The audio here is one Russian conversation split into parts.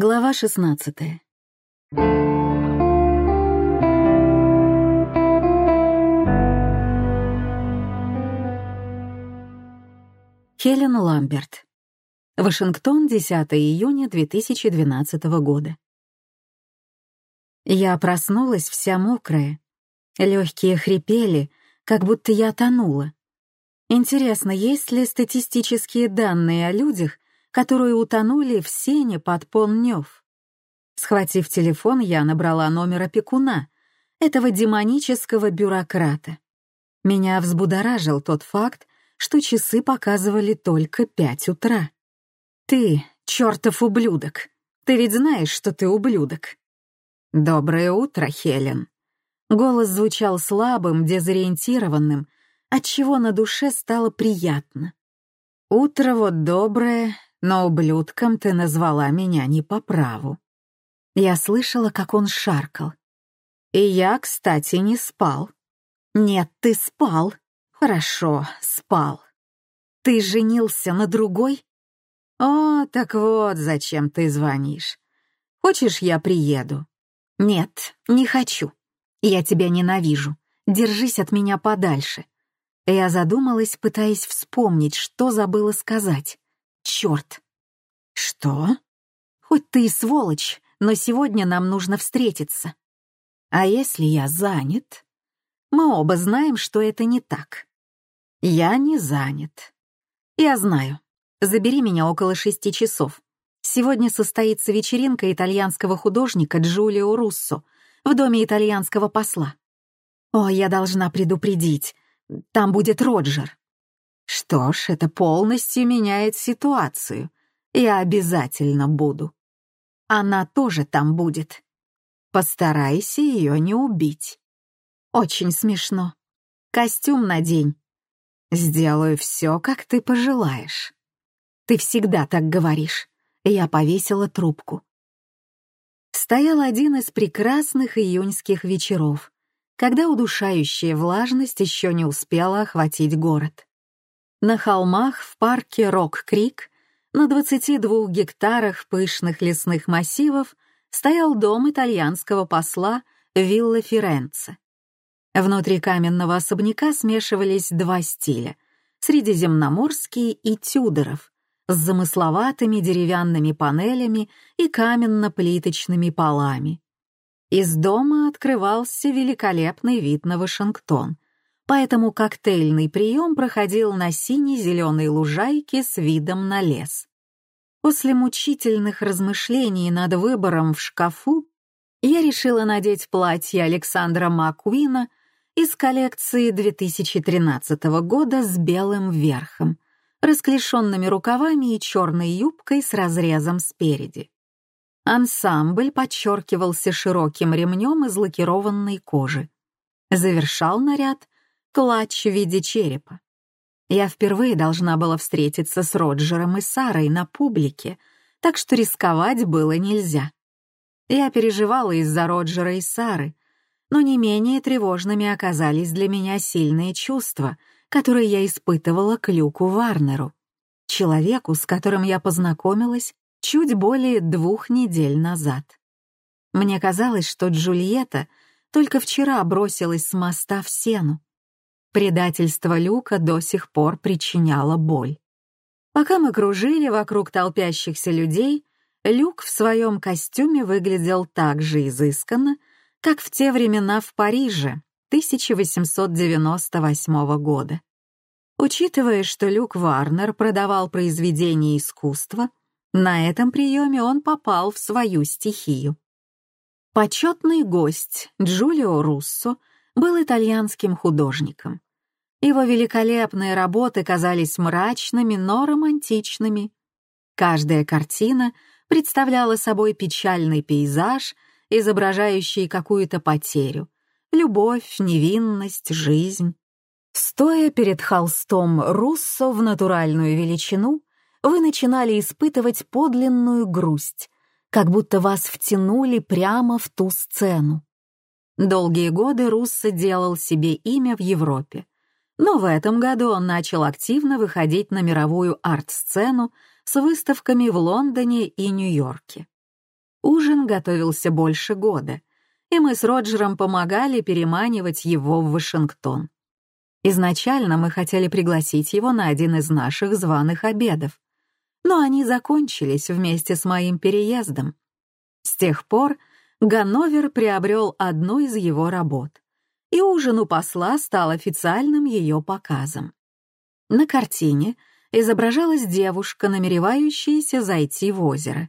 Глава 16 Хелен Ламберт. Вашингтон, 10 июня 2012 года. Я проснулась вся мокрая. Легкие хрипели, как будто я тонула. Интересно, есть ли статистические данные о людях, которые утонули в сене под Поннёв. Схватив телефон, я набрала номер опекуна, этого демонического бюрократа. Меня взбудоражил тот факт, что часы показывали только пять утра. «Ты, чертов ублюдок! Ты ведь знаешь, что ты ублюдок!» «Доброе утро, Хелен!» Голос звучал слабым, дезориентированным, отчего на душе стало приятно. «Утро вот доброе, но ублюдком ты назвала меня не по праву. Я слышала, как он шаркал. И я, кстати, не спал. Нет, ты спал. Хорошо, спал. Ты женился на другой? О, так вот зачем ты звонишь. Хочешь, я приеду? Нет, не хочу. Я тебя ненавижу. Держись от меня подальше. Я задумалась, пытаясь вспомнить, что забыла сказать. Черт! Что? Хоть ты и сволочь, но сегодня нам нужно встретиться. А если я занят? Мы оба знаем, что это не так. Я не занят. Я знаю. Забери меня около шести часов. Сегодня состоится вечеринка итальянского художника Джулио Руссо в доме итальянского посла. О, я должна предупредить. Там будет Роджер. Что ж, это полностью меняет ситуацию. Я обязательно буду. Она тоже там будет. Постарайся ее не убить. Очень смешно. Костюм надень. Сделаю все, как ты пожелаешь. Ты всегда так говоришь. Я повесила трубку. Стоял один из прекрасных июньских вечеров, когда удушающая влажность еще не успела охватить город. На холмах в парке Рок-Крик на 22 гектарах пышных лесных массивов стоял дом итальянского посла Вилла Ференце. Внутри каменного особняка смешивались два стиля — средиземноморский и Тюдоров, с замысловатыми деревянными панелями и каменно-плиточными полами. Из дома открывался великолепный вид на Вашингтон — поэтому коктейльный прием проходил на сине-зеленой лужайке с видом на лес. После мучительных размышлений над выбором в шкафу я решила надеть платье Александра Маккуина из коллекции 2013 года с белым верхом, расклешенными рукавами и черной юбкой с разрезом спереди. Ансамбль подчеркивался широким ремнем из лакированной кожи. Завершал наряд клатч в виде черепа. Я впервые должна была встретиться с Роджером и Сарой на публике, так что рисковать было нельзя. Я переживала из-за Роджера и Сары, но не менее тревожными оказались для меня сильные чувства, которые я испытывала к Люку Варнеру, человеку, с которым я познакомилась чуть более двух недель назад. Мне казалось, что Джульетта только вчера бросилась с моста в сену, Предательство Люка до сих пор причиняло боль. Пока мы кружили вокруг толпящихся людей, Люк в своем костюме выглядел так же изысканно, как в те времена в Париже 1898 года. Учитывая, что Люк Варнер продавал произведения искусства, на этом приеме он попал в свою стихию. Почетный гость Джулио Руссо был итальянским художником. Его великолепные работы казались мрачными, но романтичными. Каждая картина представляла собой печальный пейзаж, изображающий какую-то потерю, любовь, невинность, жизнь. Стоя перед холстом Руссо в натуральную величину, вы начинали испытывать подлинную грусть, как будто вас втянули прямо в ту сцену. Долгие годы Руссо делал себе имя в Европе, но в этом году он начал активно выходить на мировую арт-сцену с выставками в Лондоне и Нью-Йорке. Ужин готовился больше года, и мы с Роджером помогали переманивать его в Вашингтон. Изначально мы хотели пригласить его на один из наших званых обедов, но они закончились вместе с моим переездом. С тех пор Ганновер приобрел одну из его работ, и ужин у посла стал официальным ее показом. На картине изображалась девушка, намеревающаяся зайти в озеро.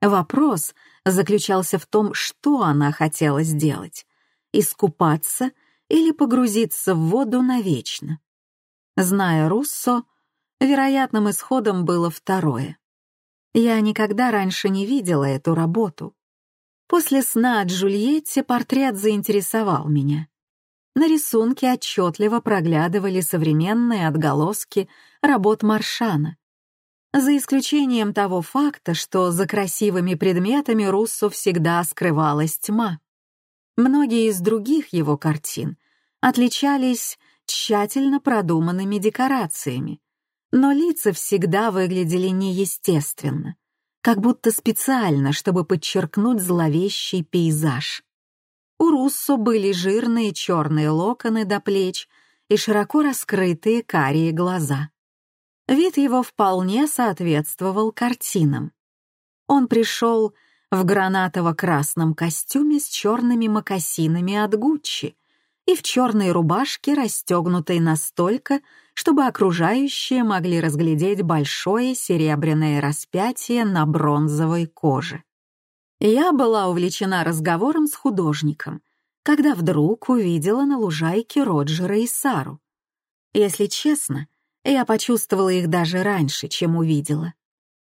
Вопрос заключался в том, что она хотела сделать — искупаться или погрузиться в воду навечно. Зная Руссо, вероятным исходом было второе. Я никогда раньше не видела эту работу. После сна о Джульетте портрет заинтересовал меня. На рисунке отчетливо проглядывали современные отголоски работ Маршана. За исключением того факта, что за красивыми предметами Руссо всегда скрывалась тьма. Многие из других его картин отличались тщательно продуманными декорациями, но лица всегда выглядели неестественно, как будто специально, чтобы подчеркнуть зловещий пейзаж. У Руссо были жирные черные локоны до плеч и широко раскрытые карие глаза. Вид его вполне соответствовал картинам. Он пришел в гранатово-красном костюме с черными мокасинами от Гуччи и в черной рубашке, расстегнутой настолько, чтобы окружающие могли разглядеть большое серебряное распятие на бронзовой коже. Я была увлечена разговором с художником, когда вдруг увидела на лужайке Роджера и Сару. Если честно, я почувствовала их даже раньше, чем увидела.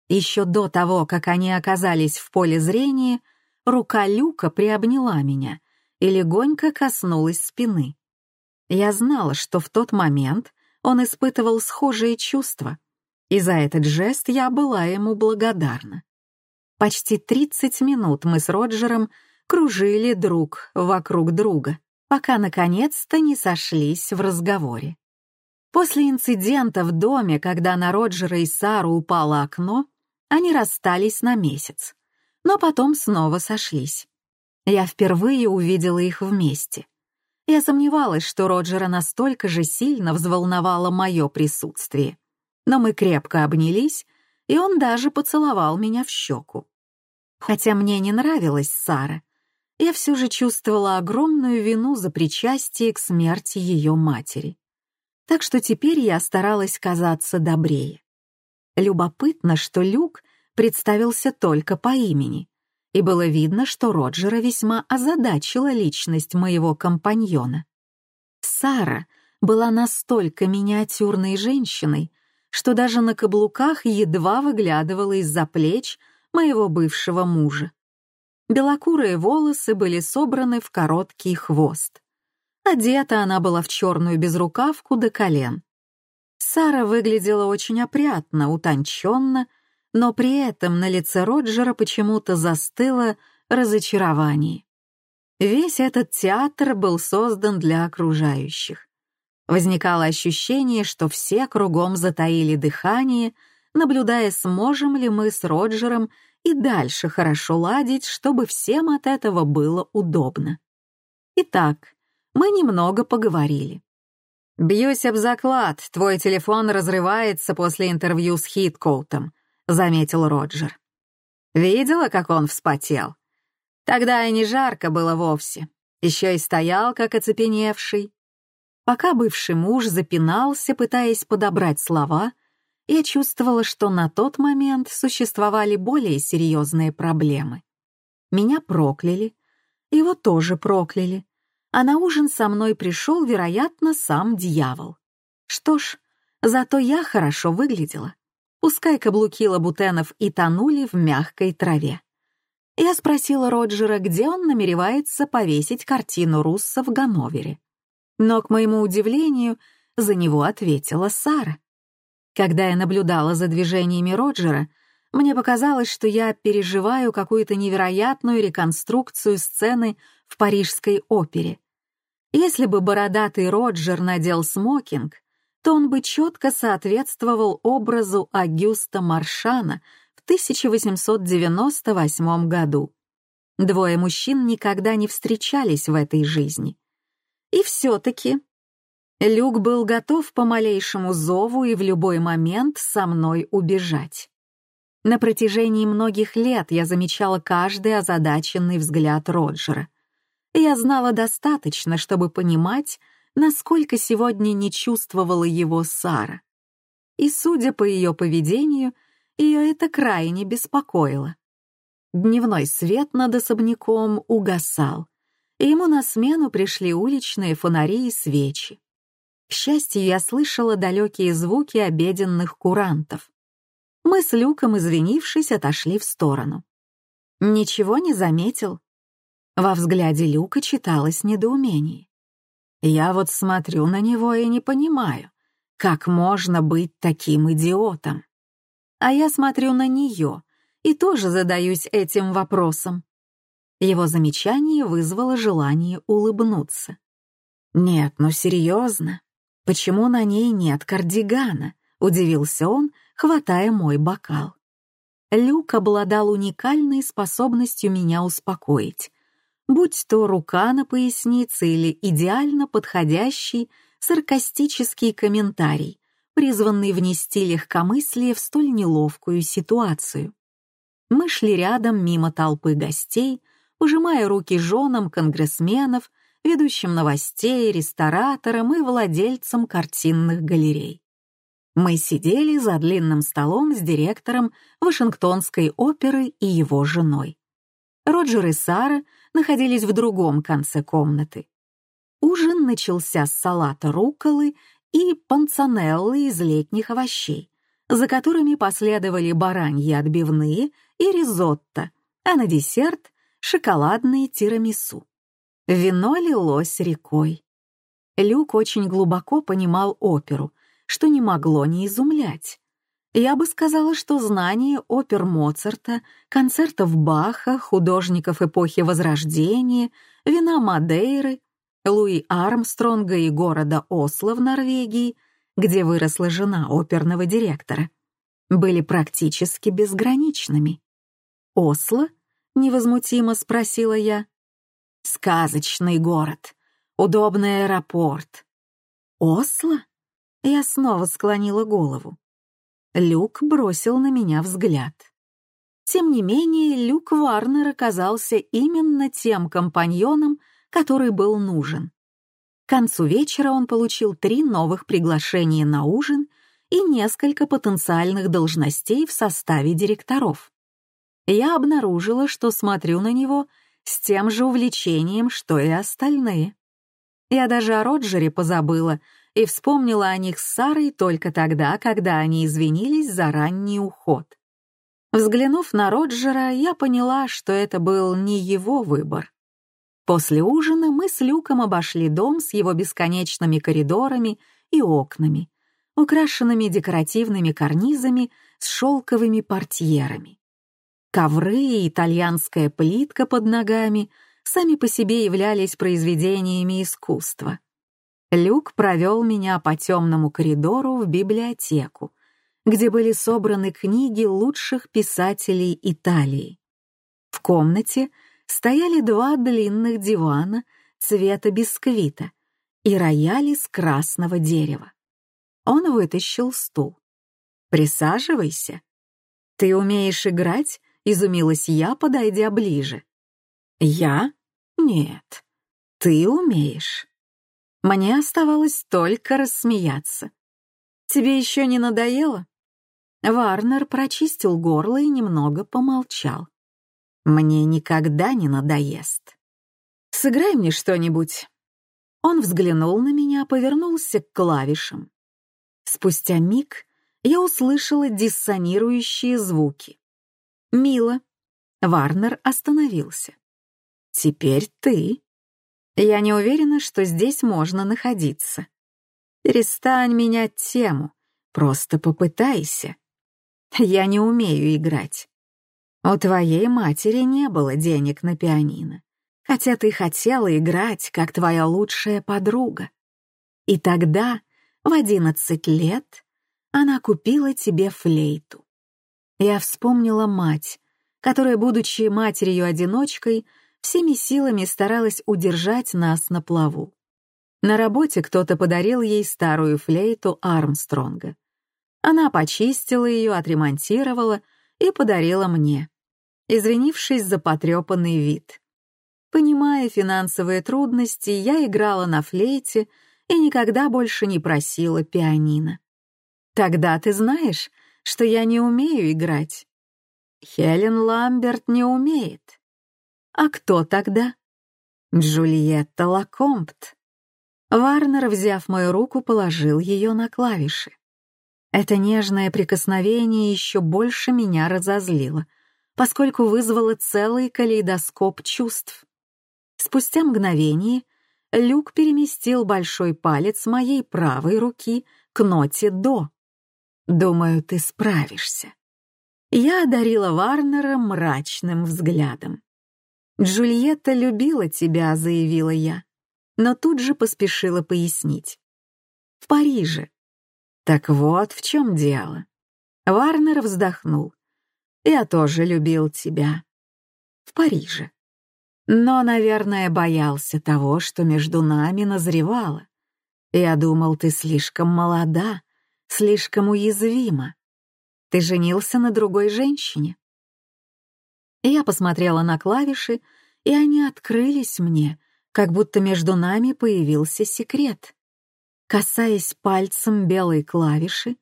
Еще до того, как они оказались в поле зрения, рука Люка приобняла меня и легонько коснулась спины. Я знала, что в тот момент он испытывал схожие чувства, и за этот жест я была ему благодарна. Почти 30 минут мы с Роджером кружили друг вокруг друга, пока наконец-то не сошлись в разговоре. После инцидента в доме, когда на Роджера и Сару упало окно, они расстались на месяц, но потом снова сошлись. Я впервые увидела их вместе. Я сомневалась, что Роджера настолько же сильно взволновало мое присутствие. Но мы крепко обнялись, и он даже поцеловал меня в щеку. Хотя мне не нравилась Сара, я все же чувствовала огромную вину за причастие к смерти ее матери. Так что теперь я старалась казаться добрее. Любопытно, что Люк представился только по имени, и было видно, что Роджера весьма озадачила личность моего компаньона. Сара была настолько миниатюрной женщиной, что даже на каблуках едва выглядывала из-за плеч моего бывшего мужа. Белокурые волосы были собраны в короткий хвост. Одета она была в черную безрукавку до колен. Сара выглядела очень опрятно, утонченно, но при этом на лице Роджера почему-то застыло разочарование. Весь этот театр был создан для окружающих. Возникало ощущение, что все кругом затаили дыхание, наблюдая, сможем ли мы с Роджером и дальше хорошо ладить, чтобы всем от этого было удобно. Итак, мы немного поговорили. «Бьюсь об заклад, твой телефон разрывается после интервью с Хиткоутом», — заметил Роджер. «Видела, как он вспотел? Тогда и не жарко было вовсе. Еще и стоял, как оцепеневший. Пока бывший муж запинался, пытаясь подобрать слова, я чувствовала, что на тот момент существовали более серьезные проблемы. Меня прокляли, его тоже прокляли, а на ужин со мной пришел, вероятно, сам дьявол. Что ж, зато я хорошо выглядела. Пускай каблуки лабутенов и тонули в мягкой траве. Я спросила Роджера, где он намеревается повесить картину Русса в Ганновере. Но, к моему удивлению, за него ответила Сара. Когда я наблюдала за движениями Роджера, мне показалось, что я переживаю какую-то невероятную реконструкцию сцены в парижской опере. Если бы бородатый Роджер надел смокинг, то он бы четко соответствовал образу Агюста Маршана в 1898 году. Двое мужчин никогда не встречались в этой жизни. И все-таки Люк был готов по малейшему зову и в любой момент со мной убежать. На протяжении многих лет я замечала каждый озадаченный взгляд Роджера. Я знала достаточно, чтобы понимать, насколько сегодня не чувствовала его Сара. И, судя по ее поведению, ее это крайне беспокоило. Дневной свет над особняком угасал, и ему на смену пришли уличные фонари и свечи. К счастью, я слышала далекие звуки обеденных курантов. Мы с Люком, извинившись, отошли в сторону. Ничего не заметил. Во взгляде Люка читалось недоумение. Я вот смотрю на него и не понимаю, как можно быть таким идиотом. А я смотрю на нее и тоже задаюсь этим вопросом. Его замечание вызвало желание улыбнуться. «Нет, ну серьезно, почему на ней нет кардигана?» — удивился он, хватая мой бокал. Люк обладал уникальной способностью меня успокоить, будь то рука на пояснице или идеально подходящий саркастический комментарий, призванный внести легкомыслие в столь неловкую ситуацию. Мы шли рядом мимо толпы гостей, пожимая руки женам конгрессменов, ведущим новостей, рестораторам и владельцам картинных галерей. Мы сидели за длинным столом с директором Вашингтонской оперы и его женой. Роджер и Сара находились в другом конце комнаты. Ужин начался с салата рукколы и панцанеллы из летних овощей, за которыми последовали бараньи отбивные и ризотто, а на десерт — шоколадные тирамису. Вино лилось рекой. Люк очень глубоко понимал оперу — что не могло не изумлять. Я бы сказала, что знание опер Моцарта, концертов Баха, художников эпохи Возрождения, вина Мадейры, Луи Армстронга и города Осло в Норвегии, где выросла жена оперного директора, были практически безграничными. «Осло?» — невозмутимо спросила я. «Сказочный город, удобный аэропорт». «Осло?» Я снова склонила голову. Люк бросил на меня взгляд. Тем не менее, Люк Варнер оказался именно тем компаньоном, который был нужен. К концу вечера он получил три новых приглашения на ужин и несколько потенциальных должностей в составе директоров. Я обнаружила, что смотрю на него с тем же увлечением, что и остальные. Я даже о Роджере позабыла, и вспомнила о них с Сарой только тогда, когда они извинились за ранний уход. Взглянув на Роджера, я поняла, что это был не его выбор. После ужина мы с Люком обошли дом с его бесконечными коридорами и окнами, украшенными декоративными карнизами с шелковыми портьерами. Ковры и итальянская плитка под ногами сами по себе являлись произведениями искусства. Люк провел меня по темному коридору в библиотеку, где были собраны книги лучших писателей Италии. В комнате стояли два длинных дивана цвета бисквита и рояль из красного дерева. Он вытащил стул. «Присаживайся». «Ты умеешь играть?» — изумилась я, подойдя ближе. «Я? Нет. Ты умеешь». Мне оставалось только рассмеяться. «Тебе еще не надоело?» Варнер прочистил горло и немного помолчал. «Мне никогда не надоест. Сыграй мне что-нибудь». Он взглянул на меня, повернулся к клавишам. Спустя миг я услышала диссонирующие звуки. «Мило». Варнер остановился. «Теперь ты». Я не уверена, что здесь можно находиться. Перестань менять тему, просто попытайся. Я не умею играть. У твоей матери не было денег на пианино, хотя ты хотела играть, как твоя лучшая подруга. И тогда, в одиннадцать лет, она купила тебе флейту. Я вспомнила мать, которая, будучи матерью-одиночкой, всеми силами старалась удержать нас на плаву. На работе кто-то подарил ей старую флейту Армстронга. Она почистила ее, отремонтировала и подарила мне, извинившись за потрепанный вид. Понимая финансовые трудности, я играла на флейте и никогда больше не просила пианино. Тогда ты знаешь, что я не умею играть. Хелен Ламберт не умеет. А кто тогда? Джульетта Лакомпт. Варнер, взяв мою руку, положил ее на клавиши. Это нежное прикосновение еще больше меня разозлило, поскольку вызвало целый калейдоскоп чувств. Спустя мгновение Люк переместил большой палец моей правой руки к ноте «до». «Думаю, ты справишься». Я одарила Варнера мрачным взглядом. «Джульетта любила тебя», — заявила я, но тут же поспешила пояснить. «В Париже, так вот в чем дело. Варнер вздохнул. Я тоже любил тебя. В Париже. Но, наверное, боялся того, что между нами назревало. Я думал, ты слишком молода, слишком уязвима. Ты женился на другой женщине. Я посмотрела на клавиши, и они открылись мне, как будто между нами появился секрет. Касаясь пальцем белой клавиши,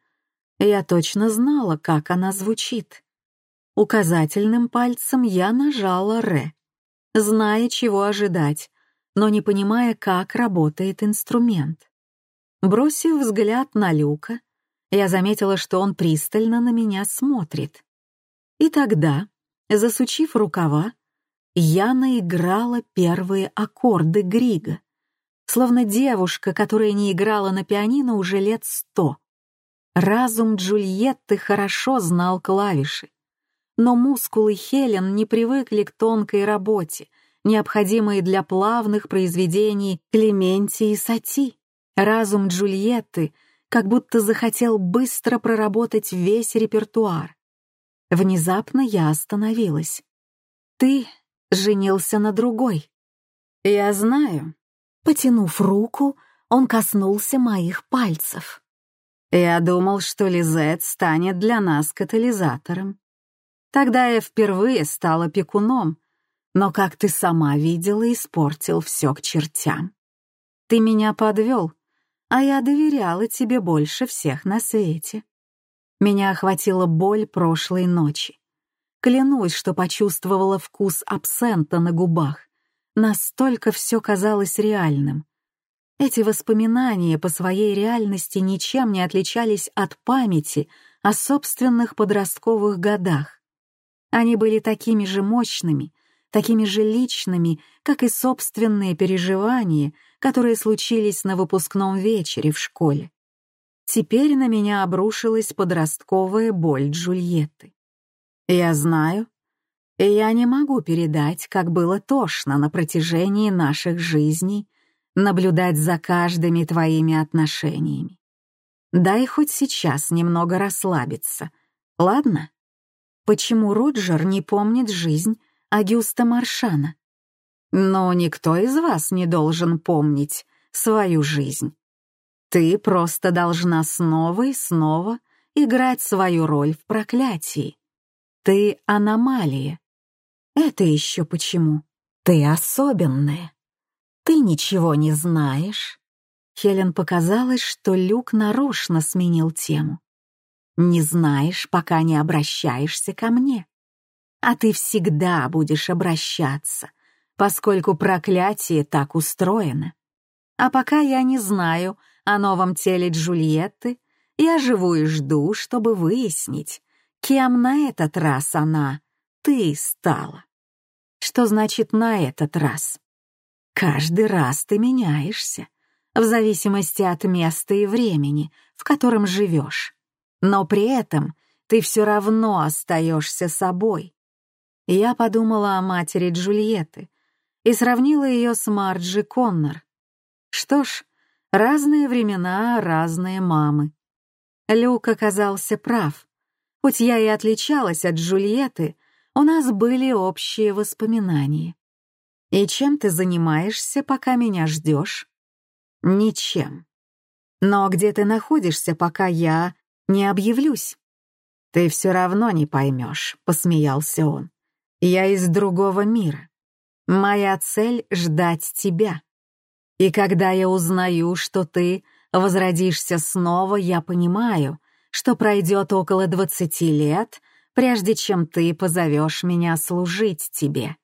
я точно знала, как она звучит. Указательным пальцем я нажала «ре», зная, чего ожидать, но не понимая, как работает инструмент. Бросив взгляд на Люка, я заметила, что он пристально на меня смотрит. И тогда, засучив рукава, я наиграла первые аккорды Грига — словно девушка, которая не играла на пианино уже лет сто. Разум Джульетты хорошо знал клавиши, но мускулы Хелен не привыкли к тонкой работе, необходимой для плавных произведений Клементи и Сати. Разум Джульетты как будто захотел быстро проработать весь репертуар. Внезапно я остановилась. «Ты женился на другой». «Я знаю», Потянув руку, он коснулся моих пальцев. Я думал, что Лизет станет для нас катализатором. Тогда я впервые стала пекуном, но, как ты сама видела, испортил все к чертям. Ты меня подвел, а я доверяла тебе больше всех на свете. Меня охватила боль прошлой ночи. Клянусь, что почувствовала вкус абсента на губах, Настолько все казалось реальным. Эти воспоминания по своей реальности ничем не отличались от памяти о собственных подростковых годах. Они были такими же мощными, такими же личными, как и собственные переживания, которые случились на выпускном вечере в школе. Теперь на меня обрушилась подростковая боль Джульетты. Я знаю, и я не могу передать, как было тошно на протяжении наших жизней наблюдать за каждыми твоими отношениями. Дай хоть сейчас немного расслабиться, ладно? Почему Роджер не помнит жизнь Агюста Маршана? Но никто из вас не должен помнить свою жизнь. Ты просто должна снова и снова играть свою роль в проклятии. Ты аномалия, это еще почему? Ты особенная. Ты ничего не знаешь. Хелен показалось, что Люк нарочно сменил тему. Не знаешь, пока не обращаешься ко мне. А ты всегда будешь обращаться, поскольку проклятие так устроено. А пока я не знаю о новом теле Джульетты, я живу и жду, чтобы выяснить, кем на этот раз она ты стала. Что значит «на этот раз»? Каждый раз ты меняешься, в зависимости от места и времени, в котором живешь. Но при этом ты все равно остаешься собой. Я подумала о матери Джульетты и сравнила ее с Марджи Коннор. Что ж, разные времена, разные мамы. Люк оказался прав. Хоть я и отличалась от Джульетты, у нас были общие воспоминания. И чем ты занимаешься, пока меня ждешь? Ничем. Но где ты находишься, пока я не объявлюсь? Ты все равно не поймешь, посмеялся он. Я из другого мира. Моя цель — ждать тебя. И когда я узнаю, что ты возродишься снова, я понимаю, что пройдет около двадцати лет, прежде чем ты позовешь меня служить тебе.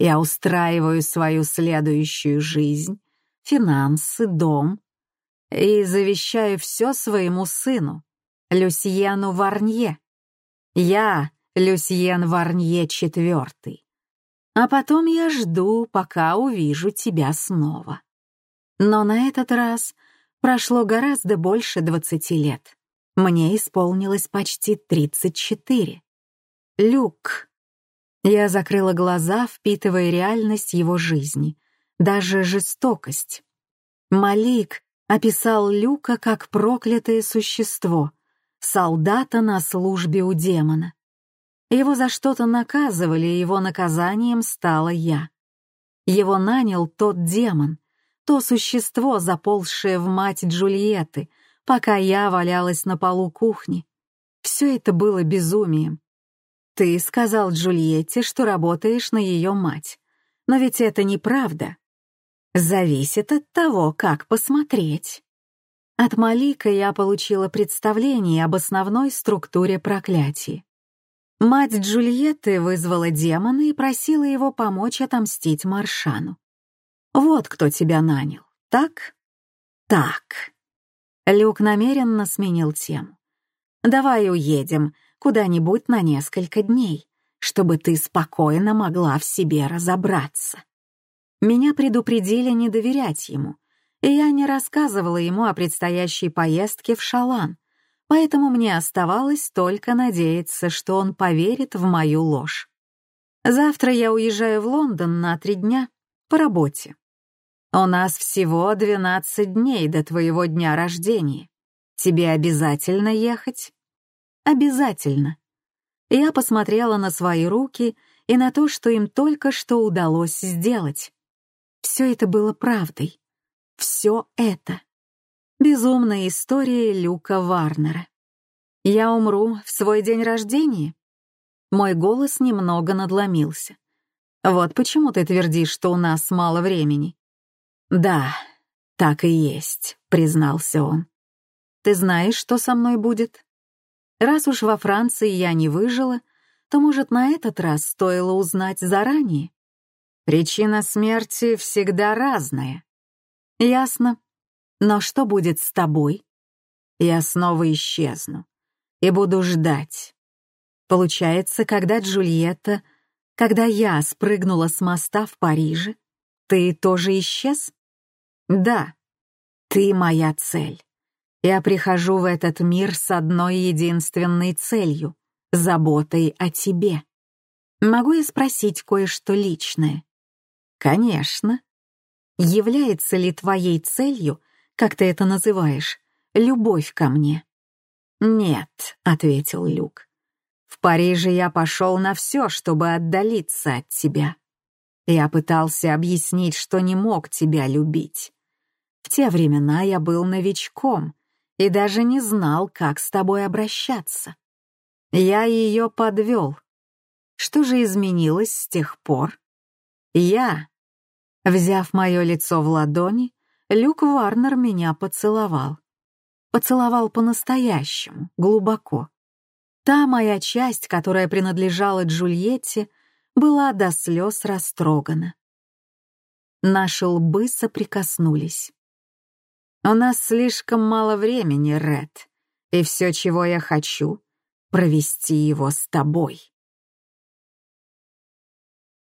Я устраиваю свою следующую жизнь, финансы, дом, и завещаю все своему сыну, Люсьену Варнье. Я Люсьен Варнье четвертый. А потом я жду, пока увижу тебя снова. Но на этот раз прошло гораздо больше двадцати лет. Мне исполнилось почти тридцать четыре. Люк. Я закрыла глаза, впитывая реальность его жизни, даже жестокость. Малик описал Люка как проклятое существо, солдата на службе у демона. Его за что-то наказывали, и его наказанием стала я. Его нанял тот демон, то существо, заползшее в мать Джульетты, пока я валялась на полу кухни. Все это было безумием. Ты сказал Джульетте, что работаешь на ее мать. Но ведь это неправда. Зависит от того, как посмотреть. От Малика я получила представление об основной структуре проклятий. Мать Джульетты вызвала демона и просила его помочь отомстить Маршану. Вот кто тебя нанял, так? Так. Люк намеренно сменил тему. Давай уедем куда-нибудь на несколько дней, чтобы ты спокойно могла в себе разобраться. Меня предупредили не доверять ему, и я не рассказывала ему о предстоящей поездке в Шалан, поэтому мне оставалось только надеяться, что он поверит в мою ложь. Завтра я уезжаю в Лондон на три дня по работе. У нас всего 12 дней до твоего дня рождения. Тебе обязательно ехать? Обязательно. Я посмотрела на свои руки и на то, что им только что удалось сделать. Все это было правдой. Все это. Безумная история Люка Варнера. Я умру в свой день рождения? Мой голос немного надломился. Вот почему ты твердишь, что у нас мало времени. Да, так и есть, признался он. Ты знаешь, что со мной будет? Раз уж во Франции я не выжила, то, может, на этот раз стоило узнать заранее? Причина смерти всегда разная. Ясно. Но что будет с тобой? Я снова исчезну и буду ждать. Получается, когда Джульетта, когда я спрыгнула с моста в Париже, ты тоже исчез? Да, ты моя цель. Я прихожу в этот мир с одной единственной целью — заботой о тебе. Могу я спросить кое-что личное? Конечно. Является ли твоей целью, как ты это называешь, любовь ко мне? Нет, ответил Люк. В Париже я пошел на все, чтобы отдалиться от тебя. Я пытался объяснить, что не мог тебя любить. В те времена я был новичком и даже не знал, как с тобой обращаться. Я ее подвел. Что же изменилось с тех пор? Я Взяв мое лицо в ладони, Люк Варнер меня поцеловал. Поцеловал по-настоящему, глубоко. Та моя часть, которая принадлежала Джульетте, была до слез растрогана. Наши лбы соприкоснулись. «У нас слишком мало времени, Ред, и все, чего я хочу, провести его с тобой».